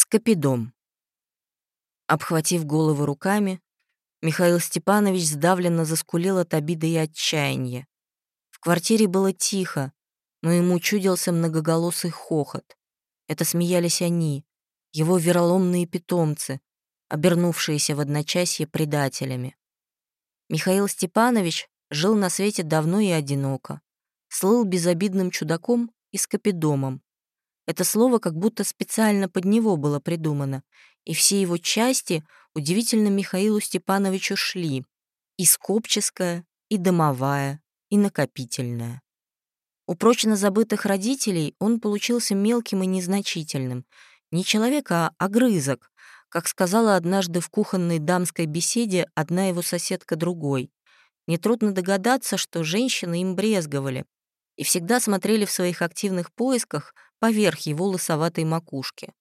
Скопидом. Обхватив голову руками, Михаил Степанович сдавленно заскулил от обиды и отчаяния. В квартире было тихо, но ему чудился многоголосый хохот. Это смеялись они, его вероломные питомцы, обернувшиеся в одночасье предателями. Михаил Степанович жил на свете давно и одиноко, слыл безобидным чудаком и скопидомом. Это слово как будто специально под него было придумано, и все его части удивительно Михаилу Степановичу шли, и скопческая, и домовая, и накопительная. У прочно забытых родителей он получился мелким и незначительным. Не человек, а огрызок, как сказала однажды в кухонной дамской беседе одна его соседка другой. Нетрудно догадаться, что женщины им брезговали и всегда смотрели в своих активных поисках поверх его лысоватой макушки.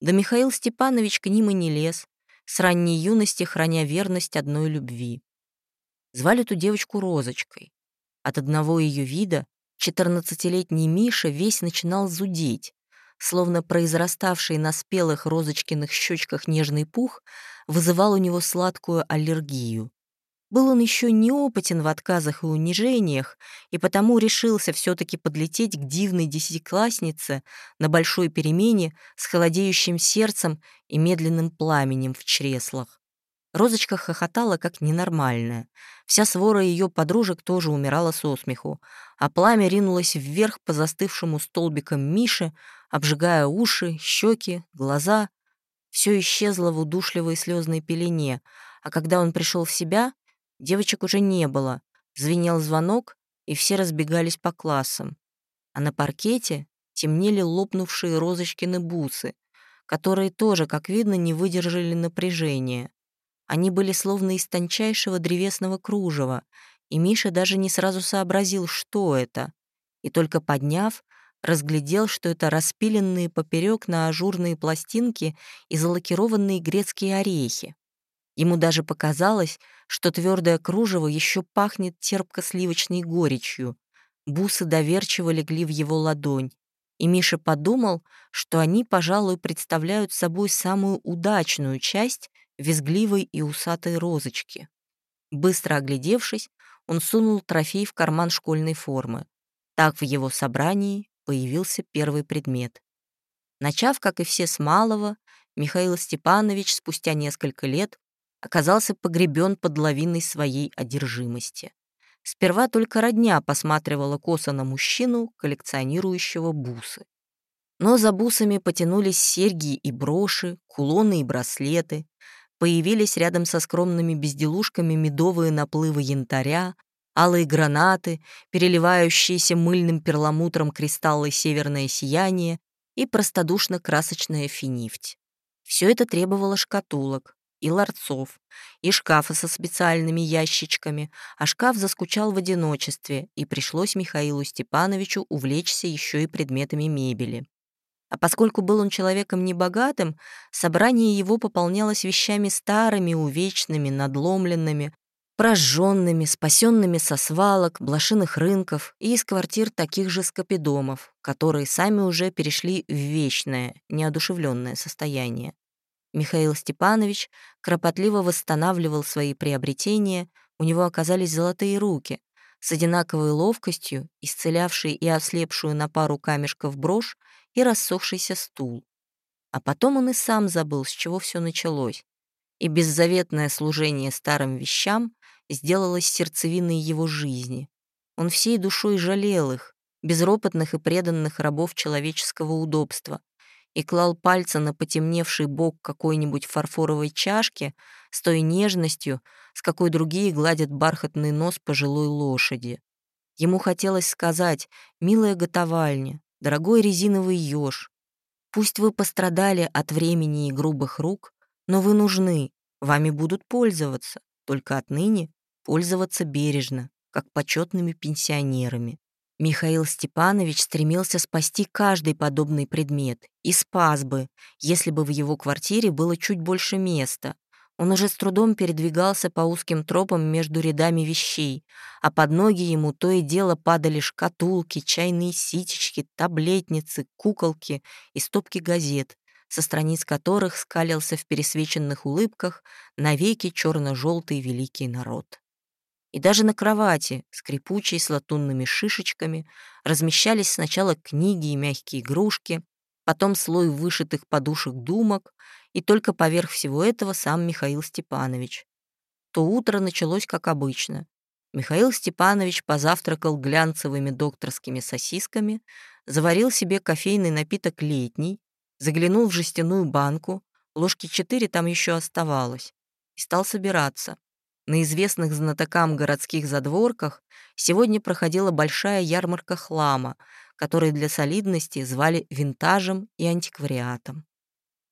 Да Михаил Степанович к ним и не лез, с ранней юности храня верность одной любви. Звали ту девочку Розочкой. От одного ее вида четырнадцатилетний Миша весь начинал зудеть, словно произраставший на спелых розочкиных щечках нежный пух вызывал у него сладкую аллергию. Был он еще неопытен в отказах и унижениях, и потому решился все-таки подлететь к дивной десятикласснице на большой перемене с холодеющим сердцем и медленным пламенем в чреслах. Розочка хохотала как ненормальная. Вся свора ее подружек тоже умирала со смеху, а пламя ринулось вверх по застывшему столбикам Миши, обжигая уши, щеки, глаза. Все исчезло в удушливой слезной пелене, а когда он пришел в себя, девочек уже не было. Звенел звонок, и все разбегались по классам. А на паркете темнели лопнувшие розочкины бусы, которые тоже, как видно, не выдержали напряжения. Они были словно из тончайшего древесного кружева, и Миша даже не сразу сообразил, что это, и только подняв, разглядел, что это распиленные поперек на ажурные пластинки и залакированные грецкие орехи. Ему даже показалось, что твердое кружево еще пахнет терпко-сливочной горечью. Бусы доверчиво легли в его ладонь, и Миша подумал, что они, пожалуй, представляют собой самую удачную часть визгливой и усатой розочки. Быстро оглядевшись, он сунул трофей в карман школьной формы. Так в его собрании появился первый предмет. Начав, как и все с малого, Михаил Степанович спустя несколько лет оказался погребен под лавиной своей одержимости. Сперва только родня посматривала косо на мужчину, коллекционирующего бусы. Но за бусами потянулись серьги и броши, кулоны и браслеты, появились рядом со скромными безделушками медовые наплывы янтаря, алые гранаты, переливающиеся мыльным перламутром кристаллы северное сияние и простодушно-красочная финифть. Все это требовало шкатулок и ларцов, и шкафа со специальными ящичками, а шкаф заскучал в одиночестве, и пришлось Михаилу Степановичу увлечься еще и предметами мебели. А поскольку был он человеком небогатым, собрание его пополнялось вещами старыми, увечными, надломленными, прожженными, спасенными со свалок, блошиных рынков и из квартир таких же скопидомов, которые сами уже перешли в вечное, неодушевленное состояние. Михаил Степанович кропотливо восстанавливал свои приобретения, у него оказались золотые руки, с одинаковой ловкостью, исцелявшие и ослепшую на пару камешков брошь, и рассохшийся стул. А потом он и сам забыл, с чего все началось, и беззаветное служение старым вещам сделалось сердцевиной его жизни. Он всей душой жалел их, безропотных и преданных рабов человеческого удобства, и клал пальцы на потемневший бок какой-нибудь фарфоровой чашки с той нежностью, с какой другие гладят бархатный нос пожилой лошади. Ему хотелось сказать «милая готовальня», дорогой резиновый еж. Пусть вы пострадали от времени и грубых рук, но вы нужны, вами будут пользоваться, только отныне пользоваться бережно, как почетными пенсионерами. Михаил Степанович стремился спасти каждый подобный предмет и спас бы, если бы в его квартире было чуть больше места, он уже с трудом передвигался по узким тропам между рядами вещей, а под ноги ему то и дело падали шкатулки, чайные ситечки, таблетницы, куколки и стопки газет, со страниц которых скалился в пересвеченных улыбках навеки черно-желтый великий народ. И даже на кровати, скрипучей с латунными шишечками, размещались сначала книги и мягкие игрушки, потом слой вышитых подушек думок, и только поверх всего этого сам Михаил Степанович. То утро началось как обычно. Михаил Степанович позавтракал глянцевыми докторскими сосисками, заварил себе кофейный напиток летний, заглянул в жестяную банку, ложки четыре там еще оставалось, и стал собираться. На известных знатокам городских задворках сегодня проходила большая ярмарка хлама, который для солидности звали винтажем и антиквариатом.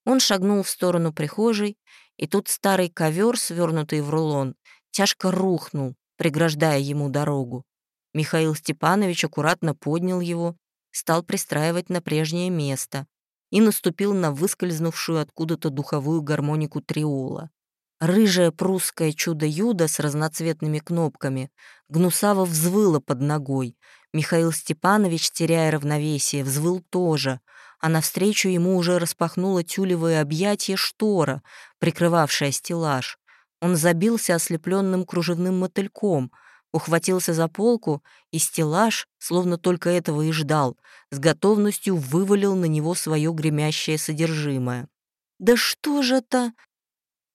Он шагнул в сторону прихожей, и тут старый ковер, свернутый в рулон, тяжко рухнул, преграждая ему дорогу. Михаил Степанович аккуратно поднял его, стал пристраивать на прежнее место и наступил на выскользнувшую откуда-то духовую гармонику триола. Рыжее прусское чудо-юдо с разноцветными кнопками гнусаво взвыло под ногой. Михаил Степанович, теряя равновесие, взвыл тоже, а навстречу ему уже распахнуло тюлевое объятие штора, прикрывавшая стеллаж. Он забился ослепленным кружевным мотыльком, ухватился за полку, и стеллаж, словно только этого и ждал, с готовностью вывалил на него свое гремящее содержимое. «Да что же это?»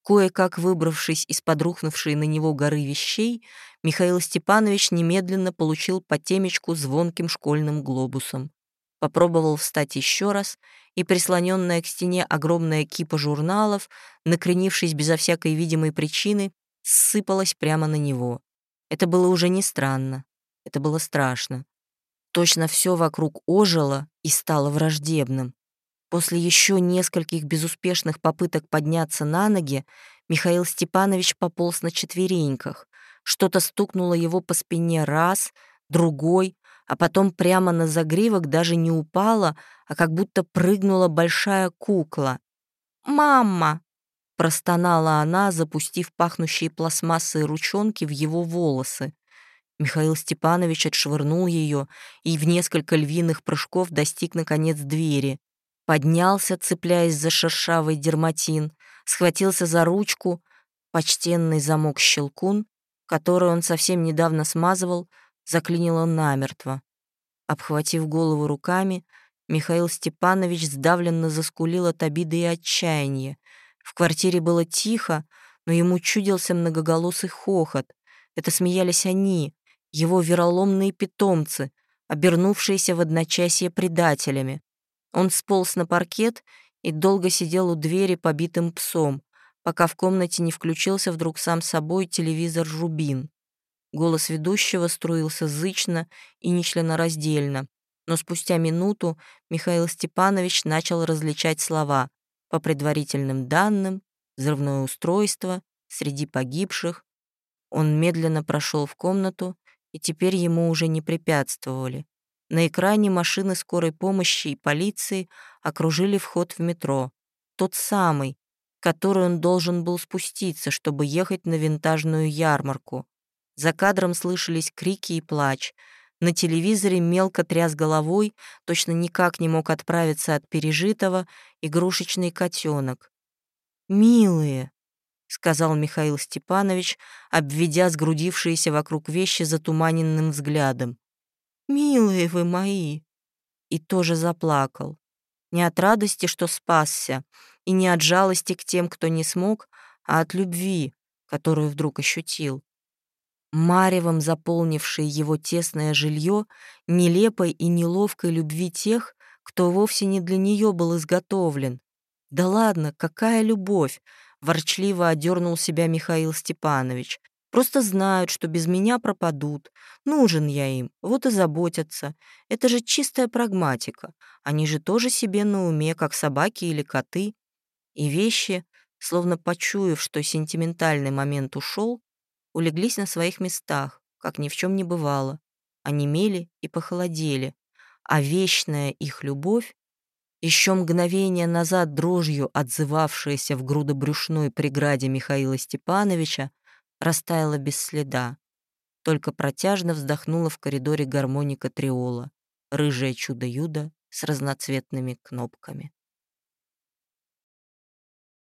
Кое-как выбравшись из подрухнувшей на него горы вещей, Михаил Степанович немедленно получил по темечку звонким школьным глобусом. Попробовал встать еще раз, и прислоненная к стене огромная кипа журналов, накренившись безо всякой видимой причины, сыпалась прямо на него. Это было уже не странно, это было страшно. Точно все вокруг ожило и стало враждебным. После еще нескольких безуспешных попыток подняться на ноги, Михаил Степанович пополз на четвереньках. Что-то стукнуло его по спине раз, другой, а потом прямо на загривок даже не упала, а как будто прыгнула большая кукла. «Мама!» — простонала она, запустив пахнущие пластмассой ручонки в его волосы. Михаил Степанович отшвырнул ее и в несколько львиных прыжков достиг, наконец, двери поднялся, цепляясь за шершавый дерматин, схватился за ручку, почтенный замок-щелкун, который он совсем недавно смазывал, заклинило намертво. Обхватив голову руками, Михаил Степанович сдавленно заскулил от обиды и отчаяния. В квартире было тихо, но ему чудился многоголосый хохот. Это смеялись они, его вероломные питомцы, обернувшиеся в одночасье предателями. Он сполз на паркет и долго сидел у двери побитым псом, пока в комнате не включился вдруг сам собой телевизор «Рубин». Голос ведущего струился зычно и нечленораздельно, но спустя минуту Михаил Степанович начал различать слова «по предварительным данным», «взрывное устройство», «среди погибших». Он медленно прошел в комнату, и теперь ему уже не препятствовали. На экране машины скорой помощи и полиции окружили вход в метро. Тот самый, который он должен был спуститься, чтобы ехать на винтажную ярмарку. За кадром слышались крики и плач. На телевизоре мелко тряс головой, точно никак не мог отправиться от пережитого, игрушечный котенок. «Милые», — сказал Михаил Степанович, обведя сгрудившиеся вокруг вещи затуманенным взглядом. «Милые вы мои!» И тоже заплакал. Не от радости, что спасся, и не от жалости к тем, кто не смог, а от любви, которую вдруг ощутил. Маревом заполнившей его тесное жилье, нелепой и неловкой любви тех, кто вовсе не для нее был изготовлен. «Да ладно, какая любовь!» — ворчливо одернул себя Михаил Степанович. Просто знают, что без меня пропадут. Нужен я им, вот и заботятся. Это же чистая прагматика. Они же тоже себе на уме, как собаки или коты. И вещи, словно почуяв, что сентиментальный момент ушел, улеглись на своих местах, как ни в чем не бывало. Онемели и похолодели. А вечная их любовь, еще мгновение назад дрожью отзывавшаяся в грудобрюшной преграде Михаила Степановича, растаяла без следа. Только протяжно вздохнула в коридоре гармоника триола, рыжее чудо-юдо с разноцветными кнопками.